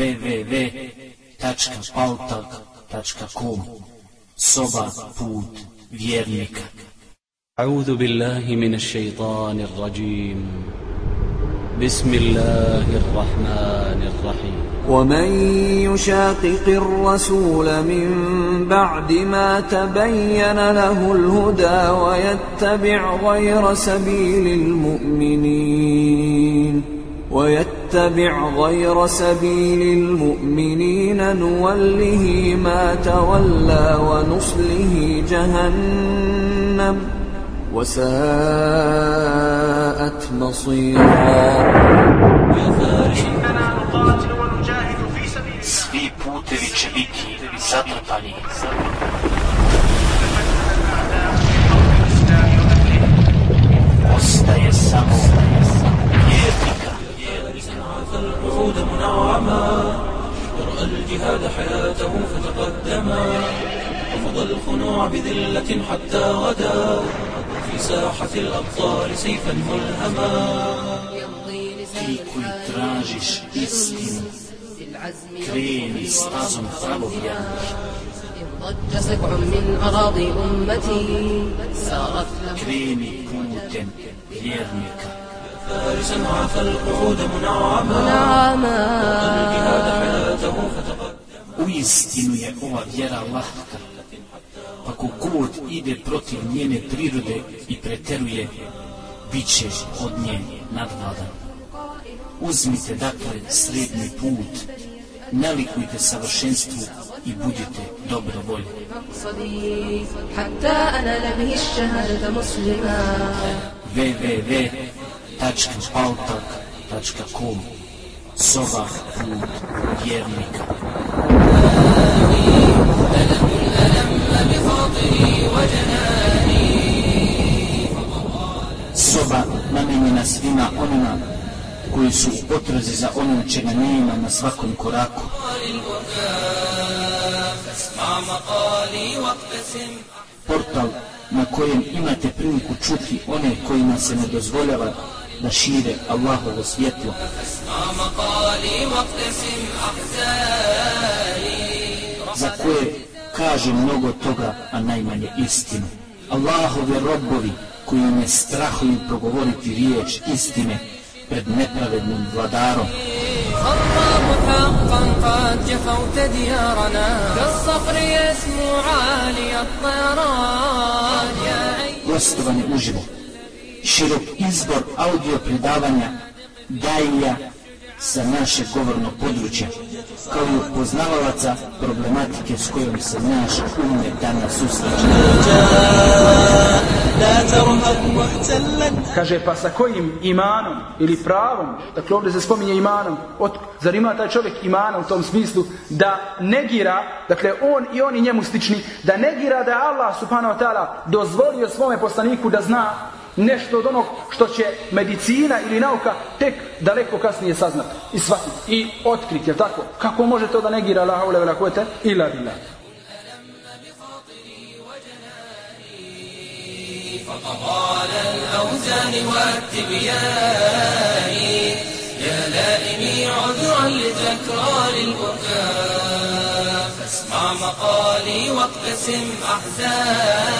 www.pautalk.com Soba put vjernika. أعوذ بالله من الشيطان الرجيم. بسم الله الرحمن الرحيم. ومن يشاقق الرسول من بعد ما تبين له الهدى ويتبع غير سبيل المؤمنين ويتبع غير سبيل المؤمنين نوله ما تولى ونصله جهنم. وساءت مصيرا. ورأى الجهاد حياته فتقدما. وفضى الخنوع بذلة حتى غدا. في ساحة الأبطال سيفا ملهما. Ti koji tražiš istinu, kreni stazom pravovjernih. ضج سبع من أراضي أمتي سارت له Kreni putem vjernika. فارسا عفى القعود منعما نعما حياته فتقدما U istinu je ova vjera lahka, pa kogod ide protiv njene prirode i preteruje, bit će od nje nadvladan. Uzmite dakle srednji put, nalikujte savršenstvu i budite dobre volje. www.outlook.com Sobah Put Vjernika Soba namenjena svima onima koji su potrazi za ono čega nema na svakom koraku. Portal na kojem imate priliku čuti one kojima se ne dozvoljava da šire Allahovo svjetlo. اسمع مقالي واقتسم أحزاني za koje kaže mnogo toga, a najmanje istinu. Allahove robovi koji ne strahuju progovoriti riječ istine pred nepravednim vladarom. خطاب حقا قد جفوت ديارنا كالصقر يسمو عالي الطيران يا أيها Gostovanje uživo. širok izbor audio predavanja daija sa naše govorno područja, kao i upoznavalaca problematike s kojom se naš umre danas usliče. Kaže, pa sa kojim imanom ili pravom, dakle ovdje se spominje imanom, od, zar ima taj čovjek imana u tom smislu da negira, dakle on i oni njemu slični, da negira da Allah subhanahu wa ta'ala dozvolio svome poslaniku da zna nešto od onog što će medicina ili nauka tek daleko kasnije saznati i shvatiti i otkriti, jel tako? Kako može to da negira la haule vela kuvvete illa billah? فقال الأوزان والتبيان يا لائمي عذرا لتكرار البكاء فاسمع مقالي واقتسم أحزاني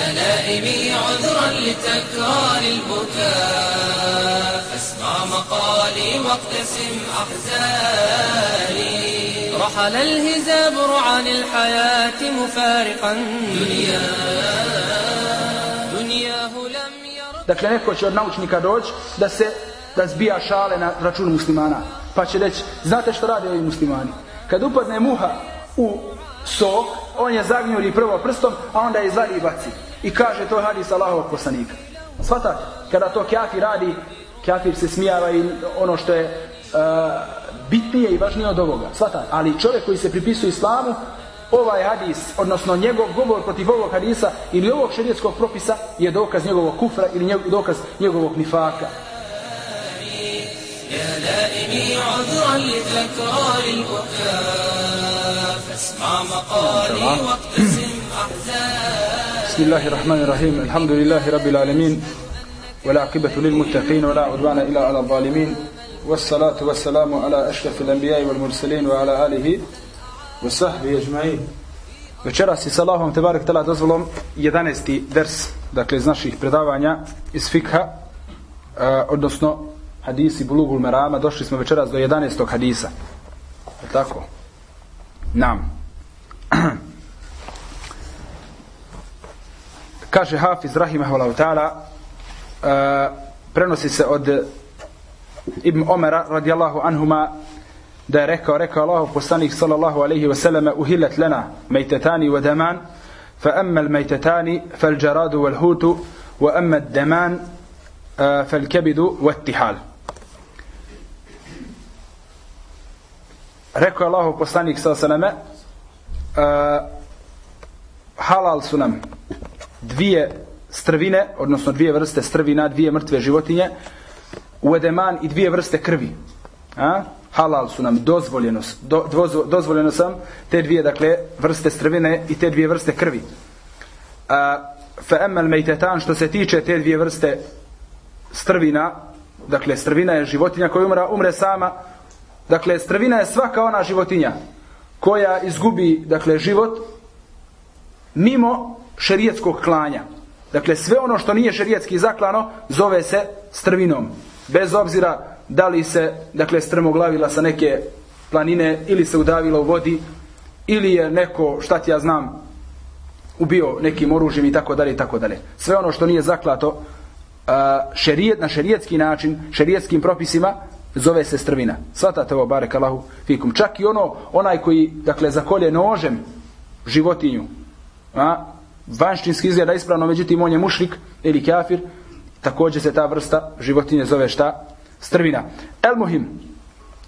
يا لائمي عذرا لتكرار البكاء فاسمع مقالي واقتسم أحزاني رحل الهزاب عن الحياة مفارقا دنياه دنياه لم ير Dakle, neko će od naučnika doći da se da zbija šale na račun muslimana. Pa će reći, znate što rade ovi muslimani? Kad upadne muha u sok, on je zagnjuri prvo prstom, a onda je izvadi i baci. I kaže, to je hadis Allahovog poslanika. Svatate, kada to kafir radi, kafir se smijava i ono što je uh, bitnije i važnije od ovoga. Svatate, ali čovjek koji se pripisuje islamu, ovaj hadis, odnosno njegov govor protiv ovog hadisa ili ovog šerijetskog propisa je dokaz njegovog kufra ili njegov, dokaz njegovog nifaka. يا لائمي عذرا لتكرار البكاء فاسمع مقالي واقتسم أحزاني بسم الله الرحمن الرحيم الحمد لله رب العالمين والعاقبة للمتقين ولا عدوان إلا على الظالمين والصلاة والسلام على أشرف الأنبياء والمرسلين وعلى آله وصحبه أجمعين Večeras je sa Allahom te barek tala dozvolom 11. vers, dakle iz naših predavanja iz fikha, uh, odnosno hadisi Bulugul Merama, došli smo večeras do 11. hadisa. Tako? Nam. Kaže Hafiz Rahimahullahu ta'ala, uh, prenosi se od Ibn Omera radijallahu anhuma da je rekao, rekao Allah poslanik sallallahu alaihi wa sallam uhillat lana mejtetani wa daman fa amma al-mejtetani fal jaradu wal hutu wa amma ad-daman fal kebidu wa tihal rekao Allah poslanik sallallahu alaihi wa sallam halal su nam dvije strvine, odnosno dvije vrste strvina, dvije mrtve životinje, uedeman i dvije vrste krvi. A? Halal su nam dozvoljeno, do, dvozo, dozvoljeno sam te dvije dakle vrste strvine i te dvije vrste krvi. A, fa emel mejtetan što se tiče te dvije vrste strvina, dakle strvina je životinja koja umra, umre sama, dakle strvina je svaka ona životinja koja izgubi dakle život mimo šerijetskog klanja. Dakle, sve ono što nije šerijetski zaklano, zove se strvinom. Bez obzira da li se, dakle, strmoglavila sa neke planine, ili se udavila u vodi, ili je neko, šta ti ja znam, ubio nekim oružjem i tako dalje i tako dalje. Sve ono što nije zaklato šerijet, na šerijetski način, šerijetskim propisima, zove se strvina. Svatate ovo, barek Allahu fikum. Čak i ono, onaj koji, dakle, zakolje nožem životinju, a, vanštinski izgleda ispravno, međutim on je mušrik ili kafir, također se ta vrsta životinje zove šta? Strvina. El muhim,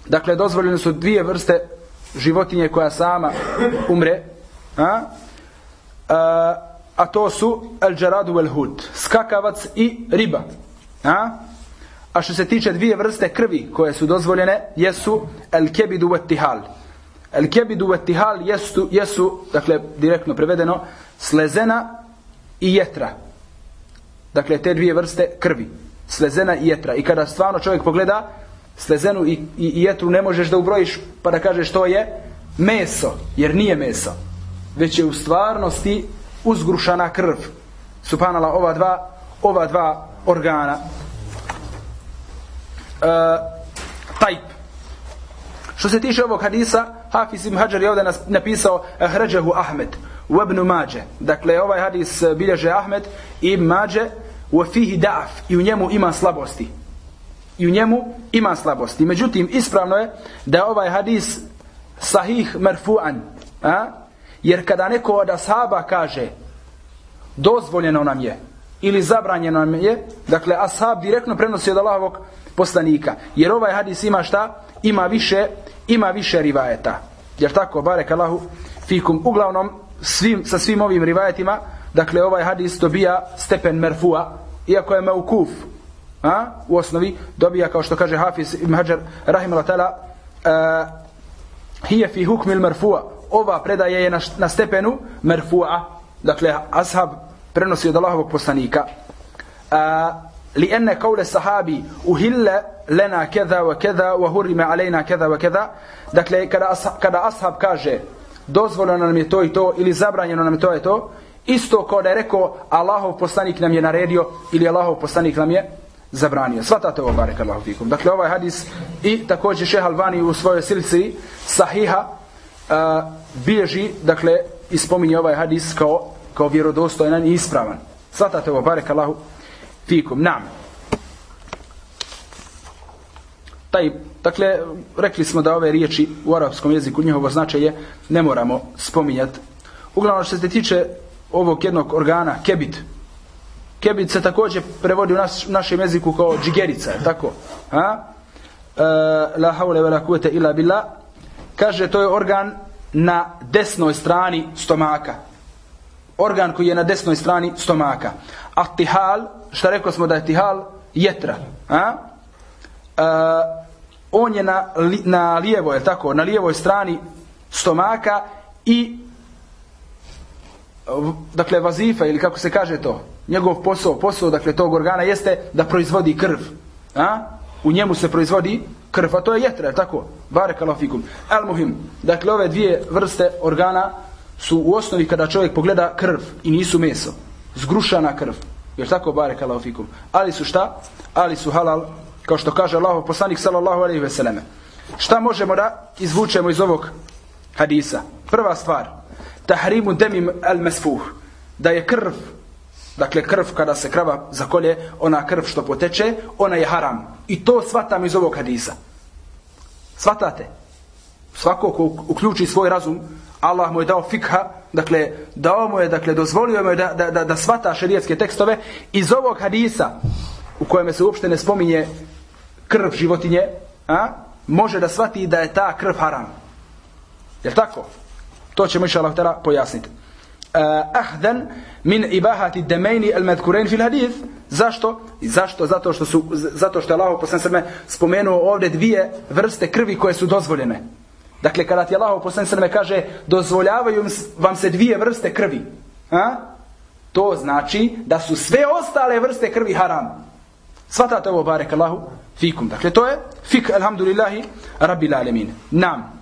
dakle dozvoljene su dvije vrste životinje koja sama umre, a, a, a to su el džaradu el hud, skakavac i riba. A? a što se tiče dvije vrste krvi koje su dozvoljene, jesu el kebidu et tihal. El kebidu et tihal jesu, jesu, dakle direktno prevedeno, slezena i jetra. Dakle, te dvije vrste krvi. Slezena i jetra. I kada stvarno čovjek pogleda slezenu i, i, jetru, ne možeš da ubrojiš pa da kažeš to je meso. Jer nije meso. Već je u stvarnosti uzgrušana krv. Subhanala, ova dva, ova dva organa. E, tajp. Što se tiče ovog hadisa, Hafiz ibn Hajar je ovdje napisao Hređehu Ahmed u Ibn Mađe. Dakle, ovaj hadis eh, bilježe Ahmed i Ibn Mađe u fihi da'af i u njemu ima slabosti. I u njemu ima slabosti. Međutim, ispravno je da je ovaj hadis sahih merfu'an. A? Jer kada neko od ashaba kaže dozvoljeno nam je ili zabranjeno nam je, dakle, ashab direktno prenosi od Allahovog poslanika. Jer ovaj hadis ima šta? Ima više, ima više rivajeta. Jer tako, barek Allahu, fikum, uglavnom, svim, sa svim ovim rivajetima, dakle ovaj hadis dobija stepen merfua, iako je meukuf, a, u osnovi dobija, kao što kaže Hafiz ibn Hajar, rahimala tala, uh, eh, hije fi hukmil merfua, ova predaja je na, na stepenu merfua, dakle ashab prenosi od Allahovog poslanika, a, li ene kaule sahabi uhille lena keda wa keda wa hurime alejna keda wa keda, dakle kada, ashab, kada ashab kaže dozvoljeno nam je to i to ili zabranjeno nam je to i to isto kao da je rekao Allahov poslanik nam je naredio ili Allahov poslanik nam je zabranio. Svatate ovo barek Allahu fikum. Dakle ovaj hadis i također šeha Albani u svojoj silci sahiha uh, bilježi, dakle ispominje ovaj hadis kao, kao vjerodostojan i ispravan. Svatate ovo barek Allahu fikum. Nam. taj, dakle, rekli smo da ove riječi u arapskom jeziku, njihovo značaje, ne moramo spominjati. Uglavnom, što se tiče ovog jednog organa, kebit, kebit se također prevodi u naš, našem jeziku kao džigerica, je tako? Ha? E, la haule ve la kuvete ila bila, kaže, to je organ na desnoj strani stomaka. Organ koji je na desnoj strani stomaka. A tihal, šta rekao smo da je tihal, jetra. Ha? E, on je na, li, na lijevo, je tako, na lijevoj strani stomaka i dakle vazifa ili kako se kaže to, njegov posao, posao dakle tog organa jeste da proizvodi krv. A? U njemu se proizvodi krv, a to je jetra, je tako? Barek fikum. Almuhim. Dakle, ove dvije vrste organa su u osnovi kada čovjek pogleda krv i nisu meso. Zgrušana krv. Jer tako barek fikum. Ali su šta? Ali su halal, kao što kaže Allahu poslanik sallallahu alejhi ve selleme. Šta možemo da izvučemo iz ovog hadisa? Prva stvar. Tahrimu demim al masfuh, Da je krv Dakle, krv kada se krava zakolje, ona krv što poteče, ona je haram. I to svatam iz ovog hadisa. Svatate. Svako ko uključi svoj razum, Allah mu je dao fikha, dakle, dao mu je, dakle, dozvolio mu je da, da, da, da svata šerijetske tekstove iz ovog hadisa, u kojem se uopšte ne spominje krv životinje, a, može da svati da je ta krv haram. Je tako? To ćemo inša Allah pojasniti. Uh, e, ahdan min ibahati demaini al madhkurain fil hadith. Zašto? Zašto? Zato što su zato što je Allah poslanik spomenuo ovdje dvije vrste krvi koje su dozvoljene. Dakle kada ti Allah poslanik kaže dozvoljavaju vam se dvije vrste krvi a? To znači da su sve ostale vrste krvi haram. Svatate ovo barek Allahu? Fikum dakle to je fik alhamdulillahi rabbil alemin. nam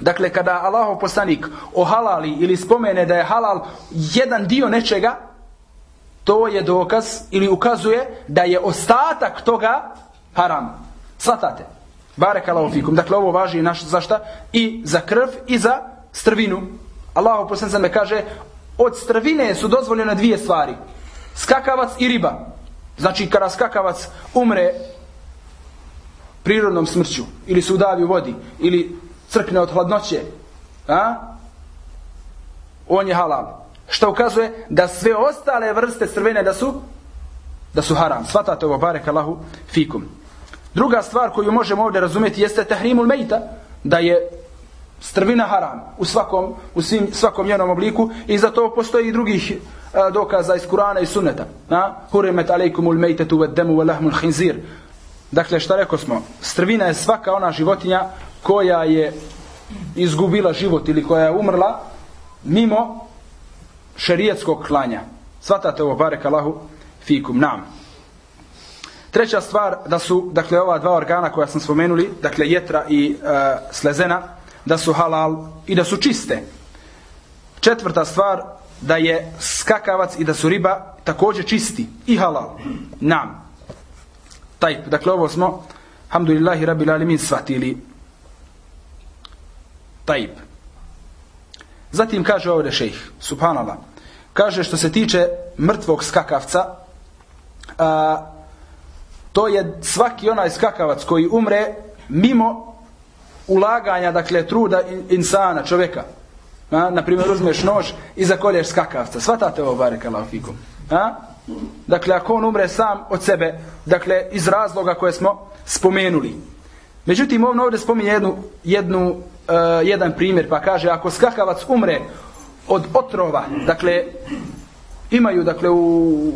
Dakle, kada Allahov poslanik ohalali ili spomene da je halal jedan dio nečega, to je dokaz ili ukazuje da je ostatak toga haram. Svatate. Barek Allahu fikum. Dakle, ovo važi naš zašta i za krv i za strvinu. Allahov poslanik sam kaže, od strvine su dozvoljene dvije stvari. Skakavac i riba. Znači, kada skakavac umre prirodnom smrću, ili se udavi u vodi, ili crkne od hladnoće, a? on je halal. Što ukazuje da sve ostale vrste crvene da su da su haram. Svatate ovo, barek Allahu, fikum. Druga stvar koju možemo ovdje razumjeti jeste tahrimul mejta, da je strvina haram u svakom, u svim, svakom njenom obliku i za to postoji i drugih a, dokaza iz Kurana i Sunneta. A? Hurimet alejkumul mejtetu ved demu ve lahmul hinzir. Dakle, šta rekao smo? Strvina je svaka ona životinja koja je izgubila život ili koja je umrla mimo šerijetskog klanja. Svatate ovo, barek Allahu, fikum nam. Treća stvar, da su, dakle, ova dva organa koja sam spomenuli, dakle, jetra i e, slezena, da su halal i da su čiste. Četvrta stvar, da je skakavac i da su riba također čisti i halal. Nam. Taj, dakle, ovo smo, hamdulillahi rabbil alemin, shvatili. Taib. Zatim kaže ovdje šejh, subhanallah, kaže što se tiče mrtvog skakavca, a, to je svaki onaj skakavac koji umre mimo ulaganja, dakle, truda insana, čovjeka. A, na primjer, uzmeš nož i zakolješ skakavca. Svatate ovo, barek Allah fikum. A? Dakle, ako on umre sam od sebe, dakle, iz razloga koje smo spomenuli. Međutim, on ovdje spominje jednu, jednu uh, jedan primjer pa kaže ako skakavac umre od otrova dakle imaju dakle u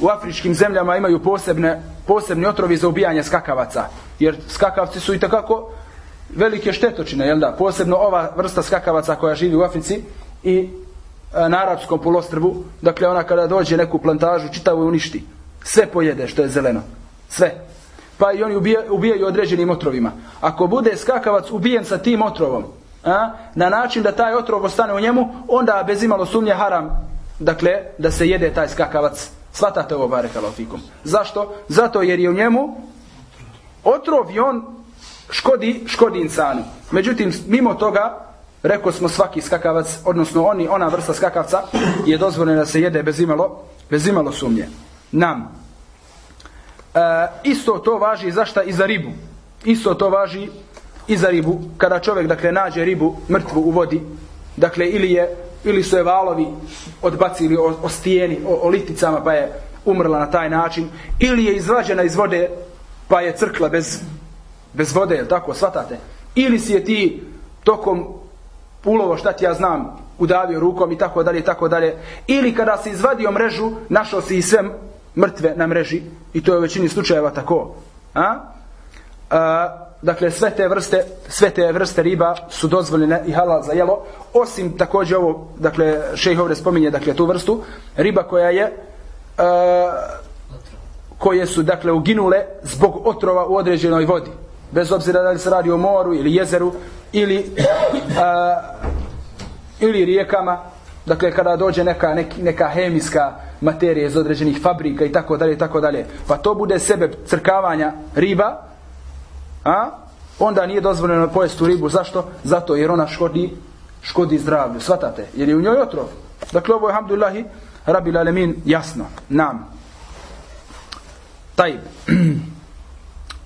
u afričkim zemljama imaju posebne posebni otrovi za ubijanje skakavaca jer skakavci su i takako velike štetočine jel da posebno ova vrsta skakavaca koja živi u Africi i E, na arapskom polostrvu dakle ona kada dođe neku plantažu čitavu uništi sve pojede što je zeleno sve pa i oni ubijaju, ubijaju određenim otrovima. Ako bude skakavac ubijen sa tim otrovom, a, na način da taj otrov ostane u njemu, onda bez imalo sumnje haram, dakle, da se jede taj skakavac. Svatate ovo bare kalofikum. Zašto? Zato jer je u njemu otrov i on škodi, škodi insanu. Međutim, mimo toga, rekao smo svaki skakavac, odnosno oni, ona vrsta skakavca, je dozvoljena da se jede bez imalo, bez imalo sumnje. Nam, E, isto to važi za šta i za ribu. Isto to važi i za ribu. Kada čovjek dakle nađe ribu mrtvu u vodi, dakle ili je ili su je valovi odbacili o, o stijeni, o, o liticama pa je umrla na taj način, ili je izvađena iz vode pa je crkla bez, bez vode, je tako, svatate? Ili si je ti tokom pulovo šta ti ja znam, udavio rukom i tako dalje, i tako dalje. Ili kada si izvadio mrežu, našao si i sve mrtve na mreži i to je u većini slučajeva tako. A? A, dakle, sve te vrste sve te vrste riba su dozvoljene i halal za jelo, osim također ovo, dakle, šejh ovdje spominje dakle, tu vrstu, riba koja je a, koje su, dakle, uginule zbog otrova u određenoj vodi. bez obzira da li se radi o moru ili jezeru ili a, ili rijekama dakle kada dođe neka, neki, neka hemijska materija iz određenih fabrika i tako dalje i tako dalje. Pa to bude sebe crkavanja riba a? Onda nije dozvoljeno pojesti ribu. Zašto? zato jer ona škodi škodi zdravlju, svatate? Jer je u njoj otrov. Dakle ovo je hamdulillahi rabil alemin jasno nam. Taj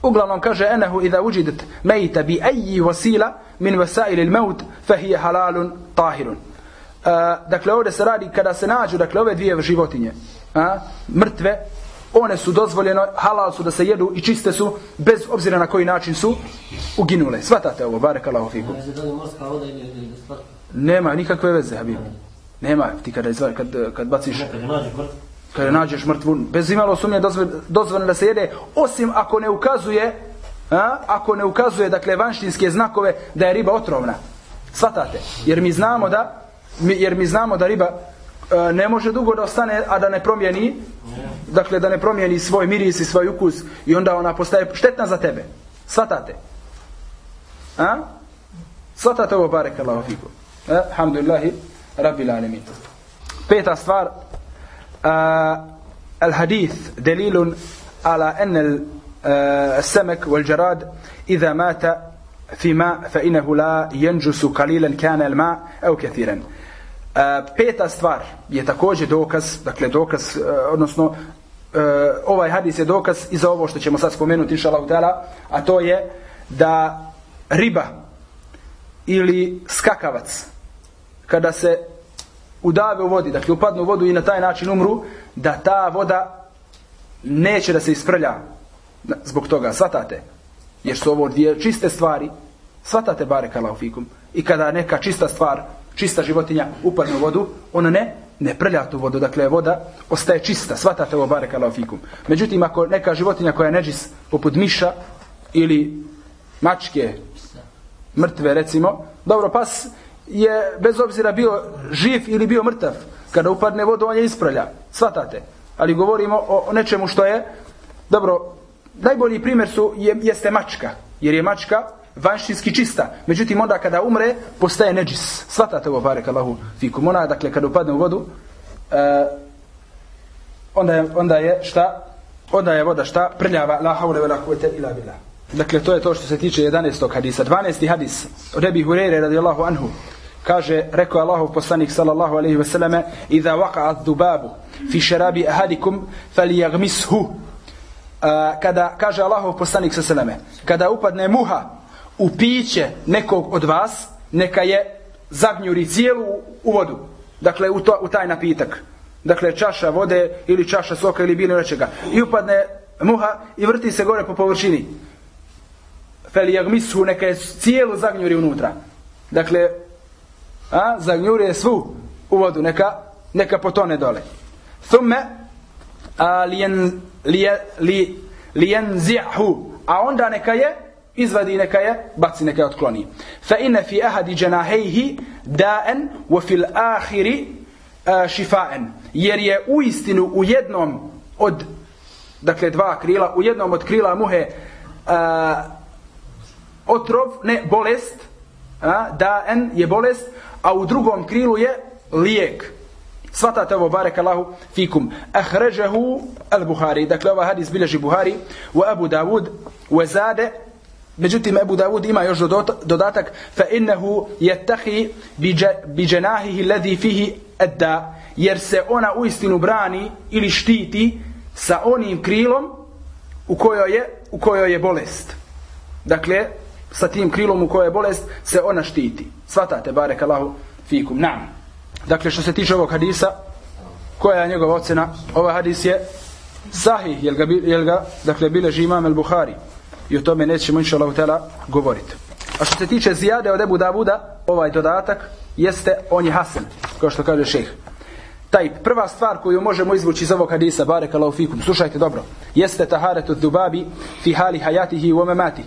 uglavnom kaže enehu idha uđidet mejta bi eji vasila min vasaili il maut fahije halalun tahirun. Uh, dakle ovdje se radi kada se nađu dakle ove dvije životinje a, mrtve one su dozvoljeno halal su da se jedu i čiste su bez obzira na koji način su uginule. Svatate ovo barek Allahu fikum nema nikakve veze habib. Nema ti kada izvar, kad, kad baciš kada nađeš mrtvu bez imalo sumnje dozvoljeno da se jede osim ako ne ukazuje a, ako ne ukazuje dakle vanštinske znakove da je riba otrovna. Svatate? Jer mi znamo da mi, jer mi znamo da riba a, ne može dugo da ostane a da ne promijeni dakle da ne promijeni svoj miris i svoj ukus i onda ona postaje štetna za tebe. Svatate? A? Svatate ovo barek Allahu fiku e, alhamdulillahi rabbil alamin. Peta stvar الحديث دليل على أن السمك والجراد إذا مات في ماء فإنه لا ينجس قليلا كان الماء أو كثيرا peta stvar je također dokaz, dakle dokaz, odnosno ovaj hadis je dokaz i za ovo što ćemo sad spomenuti inša Allah, a to je da riba ili skakavac kada se udave u vodi, dakle upadnu u vodu i na taj način umru, da ta voda neće da se isprlja zbog toga, svatate. Jer su ovo dvije čiste stvari, svatate bare kalaufikum. I kada neka čista stvar čista životinja upadne u vodu, ona ne, ne prlja tu vodu, dakle voda ostaje čista, svatate ovo bare fikum. Međutim, ako neka životinja koja je neđis, poput miša ili mačke, mrtve recimo, dobro, pas je bez obzira bio živ ili bio mrtav, kada upadne vodu, on je isprlja, svatate. Ali govorimo o, o nečemu što je, dobro, najbolji primjer su, je, jeste mačka, jer je mačka, vanštinski čista. Međutim, onda kada umre, postaje neđis. Svatate ovo, barek Allahu fikum. Ona, dakle, kada upadne u vodu, uh, onda, je, onda je šta? Onda je voda šta? Prljava. La haule vela kuvete ila bila. Dakle, to je to što se tiče 11. hadisa. 12. hadis. Od Ebi Hureyre, radijallahu anhu. Kaže, rekao je Allahov poslanik sallallahu alaihi ve selleme, Iza waqa'at dubabu fi šerabi ahadikum, fali jagmishu. Uh, kada, kaže Allahov poslanik sallallahu alaihi ve selleme, kada upadne muha u piće nekog od vas, neka je zagnjuri cijelu u vodu. Dakle, u, to, u taj napitak. Dakle, čaša vode ili čaša soka ili bilo nečega. I upadne muha i vrti se gore po površini. Fel jagmisu neka je cijelu zagnjuri unutra. Dakle, a, zagnjure svu u vodu. Neka, neka potone dole. Thumme, a, lijen, lijen, zi'hu. A onda neka je izvadi neka je, baci neka je otkloni. Fa inna fi ahadi janahihi da'an wa fil ahiri shifaan. Jer je u istinu u jednom od, dakle dva krila, u jednom od krila muhe a, otrov, ne, bolest, a, da'an je bolest, a u drugom krilu je lijek. Svatate ovo, barek Allahu, fikum. Ahređahu al-Buhari. Dakle, ovaj hadis bilježi Buhari, wa Abu Dawud, wa Zade, Međutim, Abu Davud ima još dodatak fa innehu jettahi bi janahihi alladhi fihi edda. jer se ona uistinu brani ili štiti sa onim krilom u kojoj je u kojoj je bolest. Dakle, sa tim krilom u kojoj je bolest se ona štiti. Svatate barek Allahu fikum. Naam. Dakle, što se tiče ovog hadisa, koja je njegova ocena? Ovaj hadis je sahih, jel ga, jel ga dakle, bileži imam el-Buhari i o tome nećemo inša Allah tela govoriti. A što se tiče zijade od Ebu Davuda, ovaj dodatak jeste on je Hasan, kao što kaže šejh. Taj prva stvar koju možemo izvući iz ovog hadisa, barek Allahu fikum, slušajte dobro, jeste taharetu dubabi fi hali hayatihi u omemati,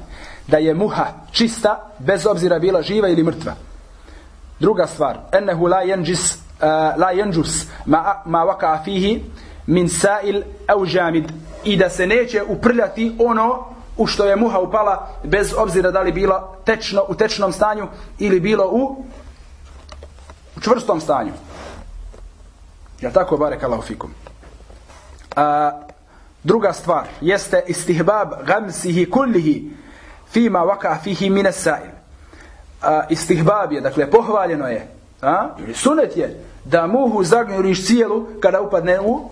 da je muha čista, bez obzira bila živa ili mrtva. Druga stvar, ennehu la jenđis, uh, eh, la jenđus ma, ma waka fihi min sa'il au jamid i da se neće uprljati ono u što je muha upala bez obzira da li bila tečno, u tečnom stanju ili bilo u, u čvrstom stanju. Ja tako bare kallahu fikum. A, druga stvar jeste istihbab gamsihi kullihi fima waka fihi mine sa'il. A, istihbab je, dakle, pohvaljeno je, a, ili sunet je, da muhu zagnjuriš cijelu kada upadne u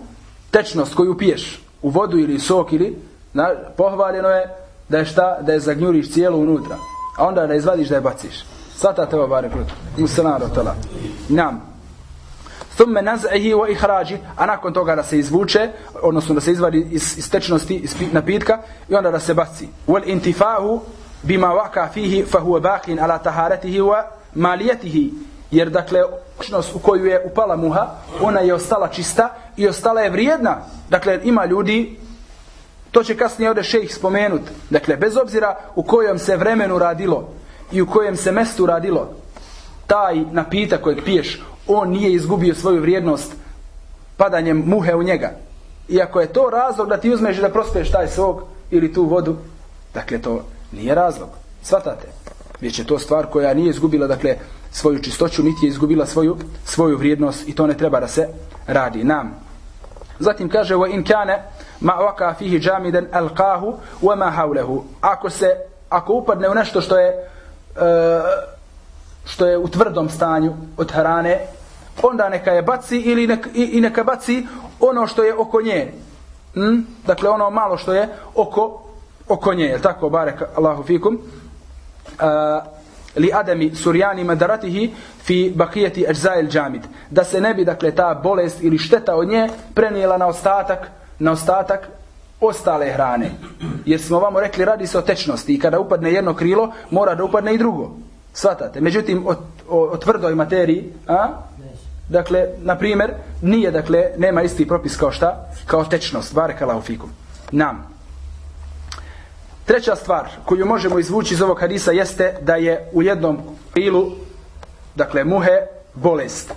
tečnost koju piješ, u vodu ili sok ili, na, pohvaljeno je da je šta, da je zagnjuriš cijelu unutra, a onda da izvadiš da je baciš. Svata te ovo bare kruto. Musalan rotala. Nam thumme naz'ihi wa ihraji a nakon toga da se izvuče odnosno da se izvadi iz, iz tečnosti iz napitka i onda da se baci. Wal intifahu bima waka fihi fa huwa baqin ala taharatihi wa maliyatihi. Jer dakle tečnost u koju je upala muha ona je ostala čista i ostala je vrijedna. Dakle ima ljudi to će kasnije ovdje šejh spomenut. Dakle bez obzira u kojem se vremenu radilo i u kojem se mestu radilo taj napitak kojeg piješ on nije izgubio svoju vrijednost padanjem muhe u njega. Iako je to razlog da ti uzmeš da prospeš taj svog ili tu vodu, dakle to nije razlog. Svatate? Već je to stvar koja nije izgubila dakle svoju čistoću, niti je izgubila svoju svoju vrijednost i to ne treba da se radi nam. Zatim kaže wa in kana ma waqa fihi jamidan alqahu wa ma hawlahu. Ako se ako upadne u nešto što je uh, što je u tvrdom stanju od hrane, onda neka je baci ili neka, i, i neka baci ono što je oko nje. Hm? Dakle, ono malo što je oko, oko nje. Je tako, barek Allahu fikum. A, li adami surjani madaratihi fi bakijeti ajzail džamid. Da se ne bi, dakle, ta bolest ili šteta od nje prenijela na ostatak, na ostatak ostale hrane. Jer smo vamo rekli, radi se o tečnosti i kada upadne jedno krilo, mora da upadne i drugo. Svatate. Međutim, o, o, o tvrdoj materiji, a? Dakle, na primjer, nije, dakle, nema isti propis kao šta? Kao tečnost. Barekala u fikum. Nam. Treća stvar koju možemo izvući iz ovog hadisa jeste da je u jednom krilu, dakle, muhe, bolest.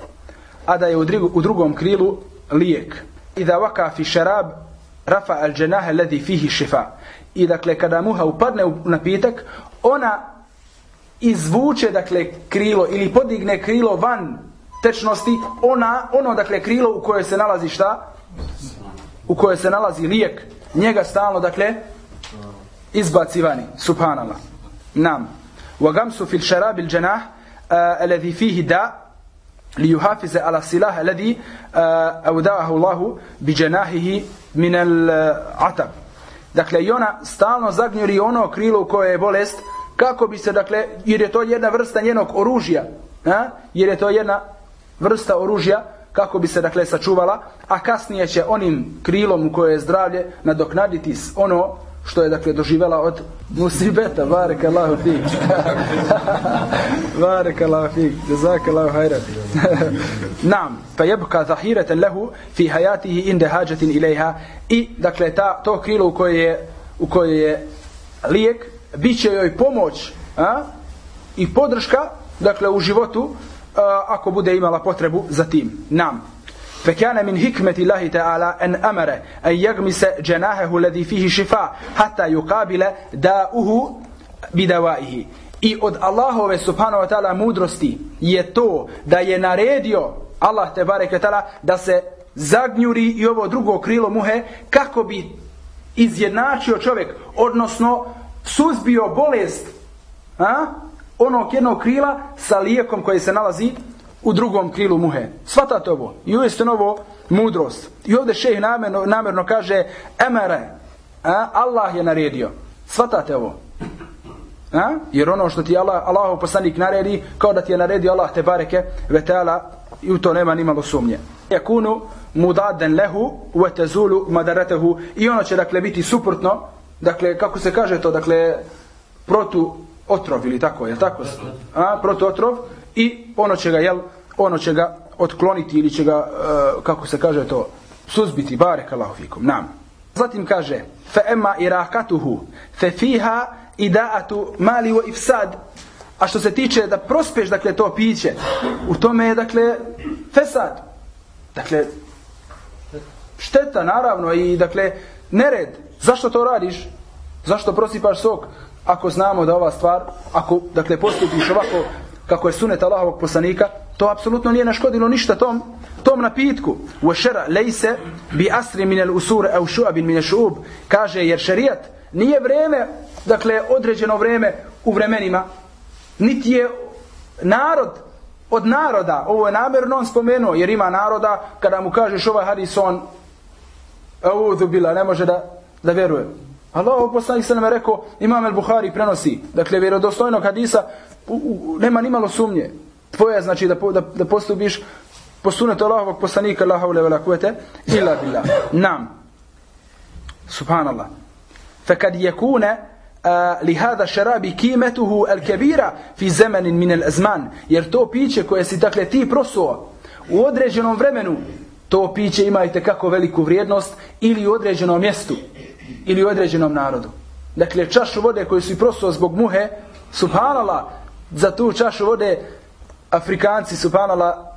A da je u, drugu, u drugom krilu lijek. I da vaka fi šarab rafa al dženahe ledi fihi šifa. I dakle, kada muha upadne u napitak, ona izvuče, dakle, krilo ili podigne krilo van tečnosti, ona, ono, dakle, krilo u kojoj se nalazi šta? U kojoj se nalazi lijek, njega stalno, dakle, izbaci vani, subhanallah. Nam. وغمس في الشراب الجناح آه الذي فيه داء ليحافظ على السلاح الذي آه أودعه الله بجناحه من العتب Dakle, i ona stalno zagnjuri ono krilo koje je bolest, kako bi se, dakle, jer je to jedna vrsta njenog oružja, a? jer je to jedna vrsta oružja kako bi se dakle sačuvala, a kasnije će onim krilom u koje je zdravlje nadoknaditi ono što je dakle doživela od musibeta. Barek Allahu fik. Barek Allahu fik. Jazak Allahu hayran nam fa yabqa zahiratan lahu fi hayatihi inda hajatin ilayha i dakle ta to krilo u koje je u koje je lijek biće joj pomoć a? I podrška dakle u životu ako bude imala potrebu za tim. Nam. فكان من حكمة الله تعالى أن أمر أن يغمس جناحه الذي فيه شفاء حتى يقابل داؤه بدوائه I od Allahove subhanahu wa ta'ala mudrosti je to da je naredio Allah te barek ta'ala da se zagnjuri i ovo drugo krilo muhe kako bi izjednačio čovjek, odnosno suzbio bolest a? Onog jednog krila sa lijekom koji se nalazi u drugom krilu muhe. Svatate ovo. I uvijeste novo mudrost. I ovdje šejh namjerno, namjerno kaže emere. A? Allah je naredio. Svatate ovo. A? Jer ono što ti Allah, Allahov poslanik naredi, kao da ti je naredio Allah te bareke, vetala, i u to nema ni malo sumnje. Jakunu mudaden lehu, uetezulu madaretehu i ono će dakle biti suprotno, dakle, kako se kaže to, dakle, protu otrov ili tako, je tako? A, protu otrov i ono će ga, jel, ono će ga otkloniti ili će ga, e, kako se kaže to, suzbiti, barek Allahu fikum, nam. Zatim kaže, fa emma irakatuhu, fe fiha idaatu mali wa ifsad, a što se tiče da prospeš, dakle, to piće, u tome je, dakle, fesad. Dakle, šteta, naravno, i, dakle, nered. Zašto to radiš? Zašto prosipaš sok ako znamo da ova stvar, ako dakle postupiš ovako kako je sunet Allahovog poslanika, to apsolutno nije naškodilo ništa tom tom napitku. Wa shara laysa bi asri min al-usur aw shu'ab min ash-shu'ub, kaže jer šerijat nije vreme, dakle određeno vreme u vremenima, niti je narod od naroda, ovo je namjerno on spomenuo, jer ima naroda, kada mu kažeš ovaj hadis, on Audhu bila, ne može da, da veruje. Allah poslanik se je rekao, imam el Buhari prenosi, dakle, vjerodostojnog hadisa, u, u, nema nimalo sumnje, tvoje znači da, da, da postupiš po sunetu Allahovog poslanika, Allah u levela kuvete, ila billah, nam, subhanallah, Fakad yakuna jekune, eh, li hada šarabi kimetuhu el kebira fi zemenin min el azman. jer to piće koje si dakle ti prosuo u određenom vremenu to piće imajte kako veliku vrijednost ili u određenom mjestu ili u određenom narodu. Dakle, čašu vode koju su prosto zbog muhe, subhanala, za tu čašu vode Afrikanci, subhanala,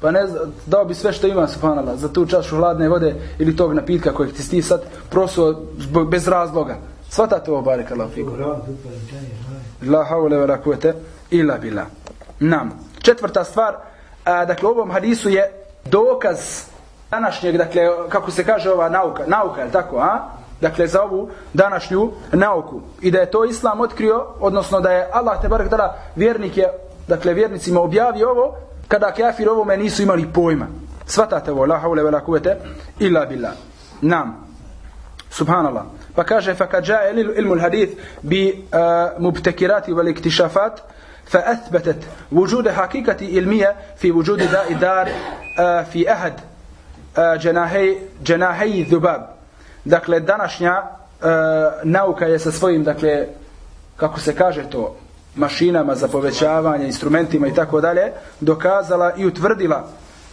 pa ne dao bi sve što ima, subhanala, za tu čašu hladne vode ili tog napitka kojeg ti sti sad prosto zbog, bez razloga. Svata to, barek Allah, figu. La haule ve la kuvete ila bila. Nam. Četvrta stvar, a, dakle, u ovom hadisu je dokaz današnjeg, dakle, kako se kaže ova nauka, nauka, je tako, a? Dakle, za ovu današnju nauku. I da je to Islam otkrio, odnosno da je Allah te barek dala vjernike, dakle, vjernicima objavio ovo, kada kafir ovome nisu imali pojma. Svatate ovo, la haule vela kuvete, illa billah. Nam. Subhanallah. Pa kaže, fa kad jae ilmu l-hadith bi uh, mubtekirati vel iktišafat, فأثبتت وجود حقيقة علمية في وجود داء دار في أحد Eh, dženahej, dženahej dubab. Dakle, današnja e, nauka je sa svojim, dakle, kako se kaže to, mašinama za povećavanje, instrumentima i tako dalje, dokazala i utvrdila,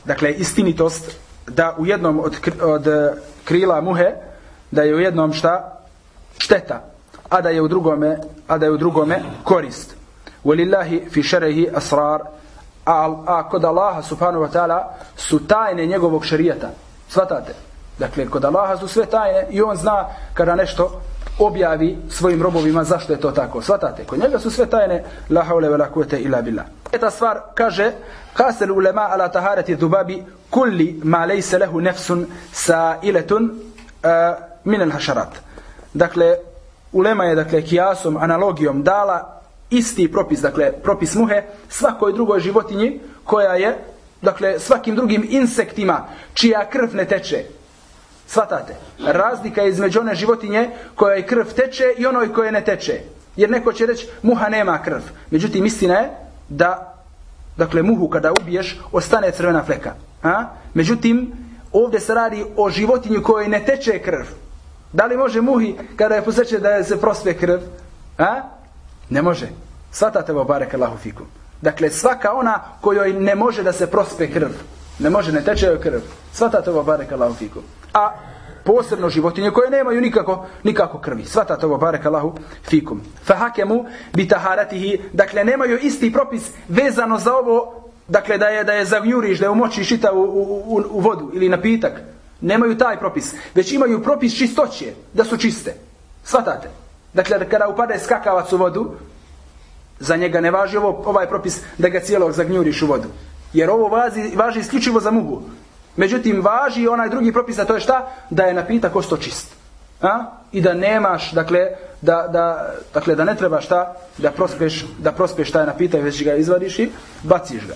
dakle, istinitost da u jednom od, od eh, krila muhe, da je u jednom šta? Šteta. A da je u drugome, a da je u drugome korist. Walillahi fi šerehi asrar A, a kod Allaha subhanahu wa ta'ala su tajne njegovog šerijata. Svatate? Dakle, kod Allaha su sve tajne i on zna kada nešto objavi svojim robovima zašto je to tako. Svatate? Kod njega su sve tajne la haule vela kuvete ila bila. Eta stvar kaže Kasel ulema ala taharati dubabi kulli ma lejse lehu nefsun sa iletun uh, eh, min al hašarat. Dakle, ulema je dakle kijasom, analogijom dala isti propis, dakle propis muhe, svakoj drugoj životinji koja je, dakle svakim drugim insektima čija krv ne teče. Svatate, razlika je između one životinje koja je krv teče i onoj koje ne teče. Jer neko će reći muha nema krv. Međutim, istina je da, dakle muhu kada ubiješ, ostane crvena fleka. A? Međutim, ovdje se radi o životinju kojoj ne teče krv. Da li može muhi kada je posjeće da se prospe krv? A? Ne može. Svatate ovo barek Allahu fikum. Dakle, svaka ona kojoj ne može da se prospe krv. Ne može, ne teče joj krv. Svatate ovo barek Allahu fikum. A posebno životinje koje nemaju nikako, nikako krvi. Svatate ovo barek Allahu fikum. Fahakemu bi taharatihi. Dakle, nemaju isti propis vezano za ovo Dakle, da je da je zagnjuriš, da je umočiš čita u, u, u, u vodu ili napitak. Nemaju taj propis. Već imaju propis čistoće. Da su čiste. Svatate. Dakle, kada upade skakavac u vodu, za njega ne važi ovo, ovaj propis da ga cijelog zagnjuriš u vodu. Jer ovo važi, važi isključivo za mugu. Međutim, važi onaj drugi propis, a to je šta? Da je napitak osto čist. A? I da nemaš, dakle, da, da, dakle, da ne treba šta, da prospeš, da prospeš taj napitak, već ga izvadiš i baciš ga.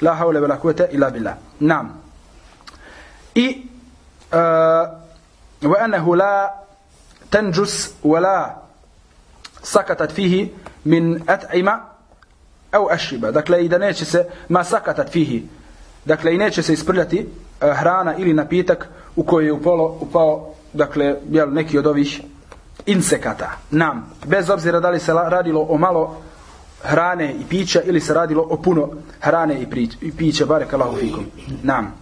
La haule vela kuvete ila bila. Nam. I, uh, wa anahu la تنجس ولا سكتت فيه من أتعمة أو أشربة ashriba dakle i da neće se ma sakatat fihi. Dakle i neće se isprljati uh, hrana ili napitak u koji je upalo, upao dakle jel, neki od ovih insekata. Nam bez obzira da li se radilo o malo hrane i pića ili se radilo o puno hrane i, pri, i pića barek Allahu fikum. Nam.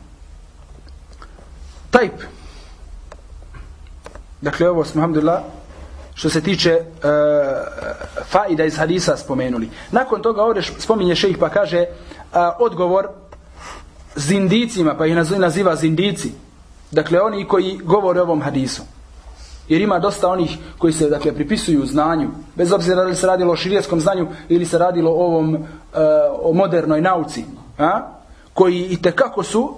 Tajp dakle ovo smo alhamdulillah što se tiče e, faida iz hadisa spomenuli. Nakon toga ovdje spominje šejih pa kaže a, odgovor zindicima, pa ih naziva zindici. Dakle, oni koji govore ovom hadisu. Jer ima dosta onih koji se dakle pripisuju znanju, bez obzira da li se radilo o širijskom znanju ili se radilo o ovom e, o modernoj nauci, a? koji i kako su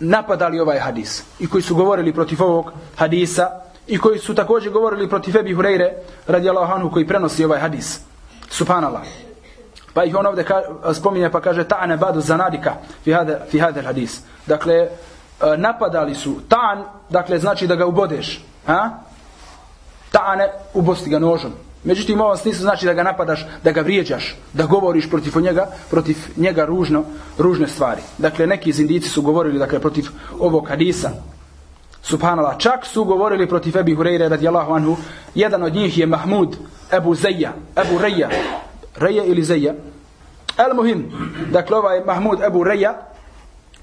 napadali ovaj hadis i koji su govorili protiv ovog hadisa i koji su također govorili protiv Ebi Hureyre radijallahu anhu koji prenosi ovaj hadis. Subhanallah. Pa ih on ovdje ka, spominje pa kaže ta'ane badu zanadika fi hada, fi hada hadis. Dakle, e, napadali su ta'an, dakle znači da ga ubodeš. Ha? Ta'ane, ubosti ga nožom. Međutim, ovo smislu znači da ga napadaš, da ga vrijeđaš, da govoriš protiv njega, protiv njega ružno, ružne stvari. Dakle, neki iz indici su govorili dakle, protiv ovog hadisa. Subhanallah, čak su govorili protiv Ebi Hureyre radijallahu anhu. Jedan od njih je Mahmud Ebu Zeja, Ebu Reja, Reja ili Zeja. El Muhim, dakle ovaj Mahmud Ebu Reja,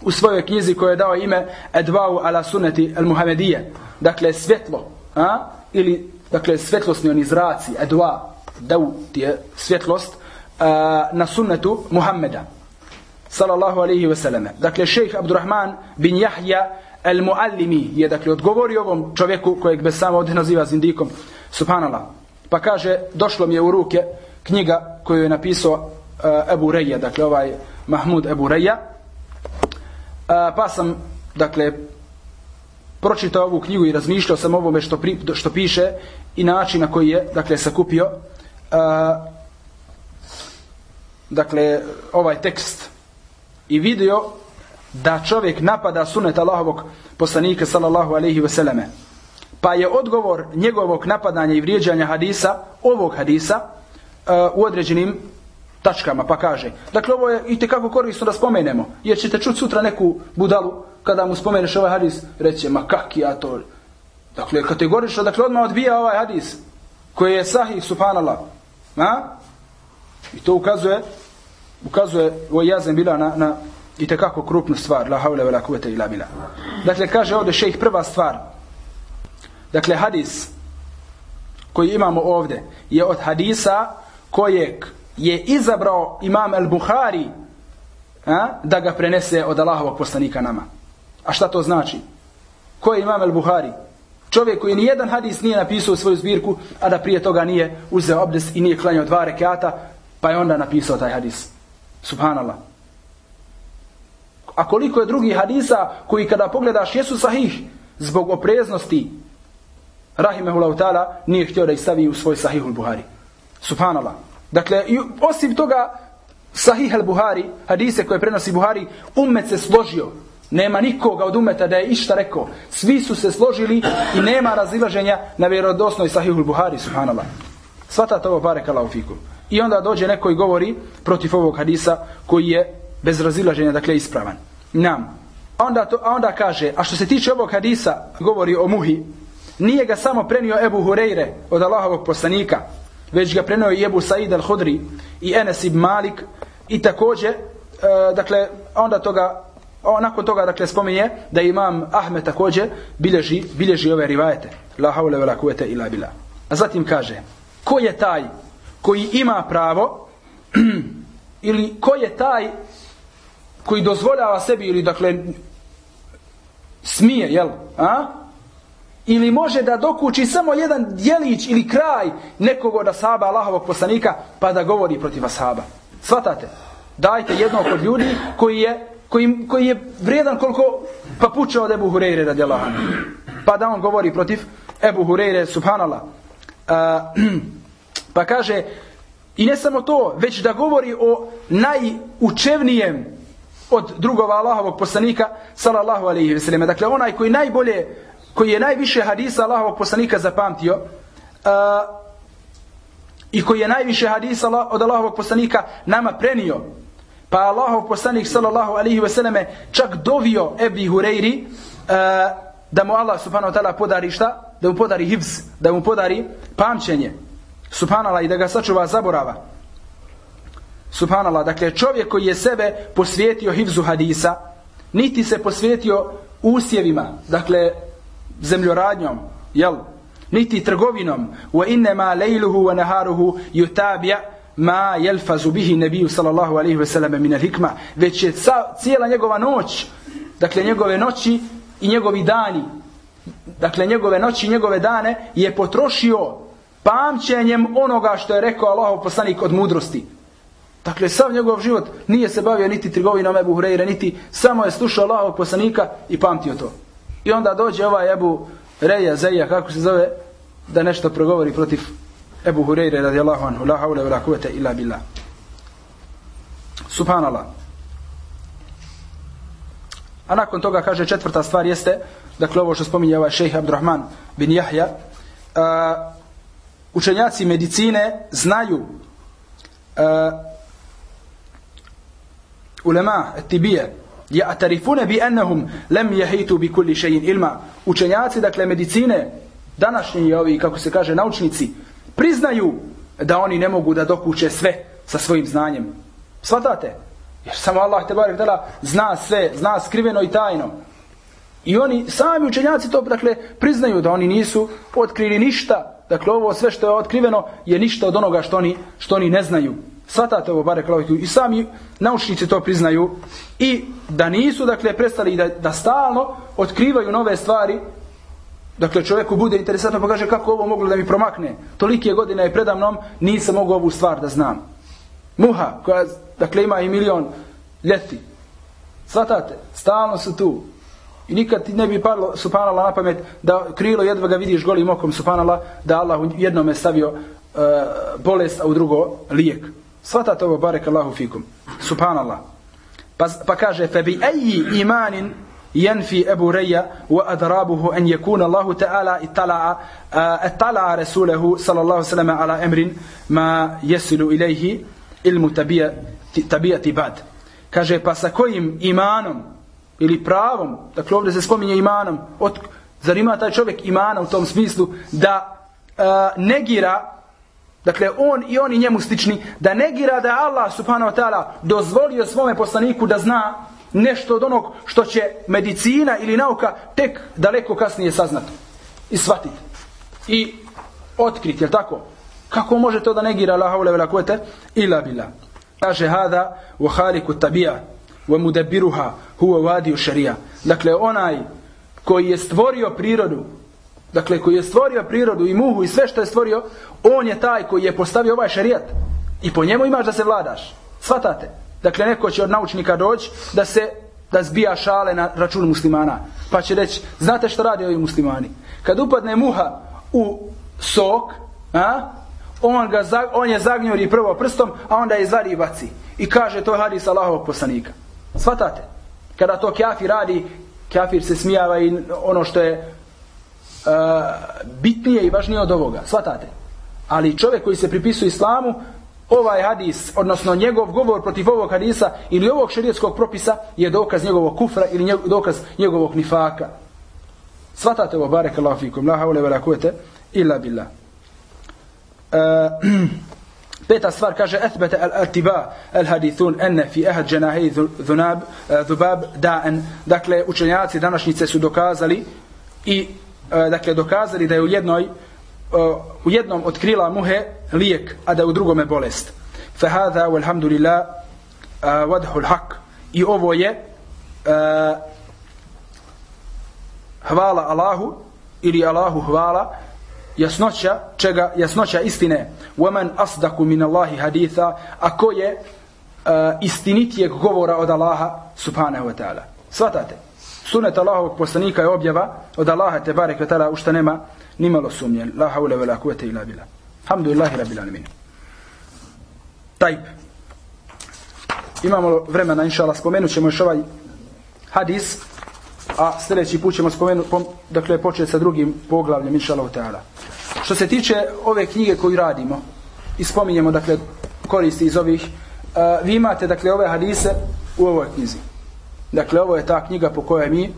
u svojoj knjizi koje je dao ime Edvau ala suneti el Muhamedije, dakle svjetlo, a? ili dakle svjetlosni oni zraci, edva, dau ti je svjetlost, a, na sunnetu Muhammeda, sallallahu alaihi ve selleme. Dakle, šejh Abdurrahman bin Jahja el Muallimi je dakle odgovorio ovom čovjeku kojeg bez samo ovdje naziva zindikom, subhanallah. Pa kaže, došlo mi je u ruke knjiga koju je napisao uh, Ebu Reja, dakle ovaj Mahmud Ebu Reja. Uh, pa sam, dakle, pročitao ovu knjigu i razmišljao sam ovome što, pri, što piše i način na koji je, dakle, sakupio uh, dakle, ovaj tekst i vidio da čovjek napada sunet Allahovog poslanika sallallahu alaihi selleme. Pa je odgovor njegovog napadanja i vrijeđanja hadisa, ovog hadisa, uh, u određenim tačkama, pa kaže. Dakle, ovo je i tekako korisno da spomenemo, jer ćete čuti sutra neku budalu, kada mu spomeneš ovaj hadis, reće, ma kak ja to... Dakle, kategorično, dakle, odmah odbija ovaj hadis, koji je sahih, subhanallah. A? I to ukazuje, ukazuje ovaj ovo jazen bila na, na i tekako krupnu stvar, la haule vela kuvete ila bila. Dakle, kaže ovdje šejh prva stvar, dakle, hadis koji imamo ovdje je od hadisa kojeg je izabrao imam el-Buhari a, da ga prenese od Allahovog poslanika nama. A šta to znači? Ko je imam al-Buhari? Čovjek koji ni jedan hadis nije napisao u svoju zbirku, a da prije toga nije uzeo obdes i nije klanjao dva rekata, pa je onda napisao taj hadis. Subhanallah. A koliko je drugih hadisa koji kada pogledaš jesu sahih zbog opreznosti rahimehullahu ta'ala nije htio da ih stavi u svoj sahih al-Buhari. Subhanallah. Dakle, i osim toga sahih al Buhari, hadise koje prenosi Buhari, umet se složio. Nema nikoga od umeta da je išta rekao. Svi su se složili i nema razilaženja na vjerodosnoj sahihul Buhari, subhanallah. Svatate ovo pare kalau fiku. I onda dođe neko i govori protiv ovog hadisa koji je bez razilaženja, dakle, ispravan. Nam. A onda, to, a onda kaže, a što se tiče ovog hadisa, govori o muhi, nije ga samo prenio Ebu Hureyre od Allahovog poslanika, već ga prenio i Ebu Said al-Hudri i Enes ibn Malik i također, e, dakle, onda toga, o, nakon toga, dakle, spominje da imam Ahmed također bilježi, bilježi ove rivajete. La haule vela kuvete ila bila. A zatim kaže, ko je taj koji ima pravo ili ko je taj koji dozvoljava sebi ili dakle smije, jel? A? Ili može da dokući samo jedan djelić ili kraj nekog od asaba Allahovog poslanika pa da govori protiv asaba. Svatate? Dajte jednog od ljudi koji je, koji, koji je vredan koliko papuča od Ebu Hureyre radi anhu. Pa da on govori protiv Ebu Hureyre subhanallah. Uh, pa kaže i ne samo to, već da govori o najučevnijem od drugova Allahovog poslanika sallallahu alejhi ve sellem. Dakle onaj koji najbolje koji je najviše hadisa Allahovog poslanika zapamtio uh, i koji je najviše hadisa od Allahovog poslanika nama prenio. Pa Allahov poslanik sallallahu alaihi ve selleme čak dovio Ebi Hureyri uh, da mu Allah subhanahu wa ta'ala podari šta? Da mu podari hifz, da mu podari pamćenje. Subhanallah i da ga sačuva zaborava. Subhanallah, dakle čovjek koji je sebe posvijetio hivzu hadisa, niti se posvijetio usjevima, dakle zemljoradnjom, jel? Niti trgovinom, wa innema lejluhu wa naharuhu yutabi'a ma jelfazu bihi nebiju sallallahu alaihi ve selleme min hikma, već je cijela njegova noć, dakle njegove noći i njegovi dani, dakle njegove noći, njegove dane je potrošio pamćenjem onoga što je rekao Allahov poslanik od mudrosti. Dakle, sav njegov život nije se bavio niti trgovinom Ebu Hureyre, niti samo je slušao Allahov poslanika i pamtio to. I onda dođe ovaj Ebu Reja, Zeja, kako se zove, da nešto progovori protiv Ebu Hureyre radijallahu anhu, la haule vela kuvete illa billah. Subhanallah. A nakon toga kaže četvrta stvar jeste, dakle ovo što spominje ovaj šejh Abdurrahman bin Jahja, uh, učenjaci medicine znaju uh, ulema tibije ya'tarifuna bi annahum lam yahitu bi kulli shay'in ilma učenjaci dakle medicine današnji ovi kako se kaže naučnici priznaju da oni ne mogu da dokuče sve sa svojim znanjem. Svatate jer samo Allah te barek dala zna sve zna skriveno i tajno. I oni sami učenjaci to dakle priznaju da oni nisu otkrili ništa. Dakle ovo sve što je otkriveno je ništa od onoga što oni što oni ne znaju. Svatate ovo barek klavitu i sami naučnici to priznaju. I da nisu dakle prestali da, da stalno otkrivaju nove stvari dakle čovjeku bude interesantno pa kaže kako ovo moglo da mi promakne. Tolike godine je predamnom nisam mogu ovu stvar da znam. Muha koja dakle ima i milion ljeti. Svatate stalno su tu. I nikad ti ne bi palo subhanallah na pamet da krilo jedva ga vidiš golim okom subhanallah da Allah u jednom je stavio uh, bolest a u drugo lijek. Svatate ovo, barek Allahu fikum. Subhanallah. Pa, pa kaže, fe bi eji imanin ينفي أبو ريا وأضرابه أن يكون الله تعالى اطلع اطلع رسوله صلى الله عليه وسلم على أمر ما يصل إليه علم طبيعة بعد kaže pa sa kojim imanom ili pravom dakle ovdje se spominje imanom od, zar ima taj čovjek imana u tom smislu da uh, negira Dakle, on i oni njemu stični, da negira da Allah subhanahu wa ta'ala dozvolio svome poslaniku da zna nešto od onog što će medicina ili nauka tek daleko kasnije saznati i shvatiti. I otkriti, je tako? Kako može to da negira la haule vela kuvete? Ila bila. Kaže hada u haliku tabija u mudabiruha huwa vadiju šarija. Dakle, onaj koji je stvorio prirodu dakle koji je stvorio prirodu i muhu i sve što je stvorio, on je taj koji je postavio ovaj šerijat. I po njemu imaš da se vladaš. Svatate. Dakle, neko će od naučnika doći da se da zbija šale na račun muslimana. Pa će reći, znate što radi ovi muslimani? Kad upadne muha u sok, a, on, ga, on je zagnjuri prvo prstom, a onda je zari i baci. I kaže, to je hadis Allahovog poslanika. Svatate. Kada to kafir radi, kafir se smijava i ono što je bitnije i važnije od ovoga. Svatate. Ali čovjek koji se pripisuje islamu, ovaj hadis, odnosno njegov govor protiv ovog hadisa ili ovog šerijetskog propisa je dokaz njegovog kufra ili njegov, dokaz njegovog nifaka. Svatate ovo, barek Allah fikum, la haule vela kuvete, illa billah. E, peta stvar kaže athbata al-atiba al-hadithun anna fi ahad janahi dhunab e, dhubab da'an dakle učenjaci današnjice su dokazali i E, dakle dokazali da je u jednoj u jednom od krila muhe lijek, a da u drugome bolest. Fa hada walhamdulillah e, wadhul haq. I ovo je uh, hvala Allahu ili Allahu hvala jasnoća čega jasnoća istine waman asdaku min Allahi haditha a ko je uh, istinitijeg govora od Allaha subhanahu wa ta'ala svatate Sunet Allahovog poslanika je objava od Allaha te barek ve taala u šta nema nimalo sumnje. La haule ve la ila bila. billah. Rabbil alamin. Tajp. Imamo vremena inshallah spomenut ćemo još ovaj hadis a sljedeći put ćemo spomenuti dakle početi sa drugim poglavljem inshallah taala. Što se tiče ove knjige koju radimo i spominjemo dakle koristi iz ovih uh, vi imate dakle ove hadise u ovoj knjizi. Dakle, ovo je ta knjiga po kojoj mi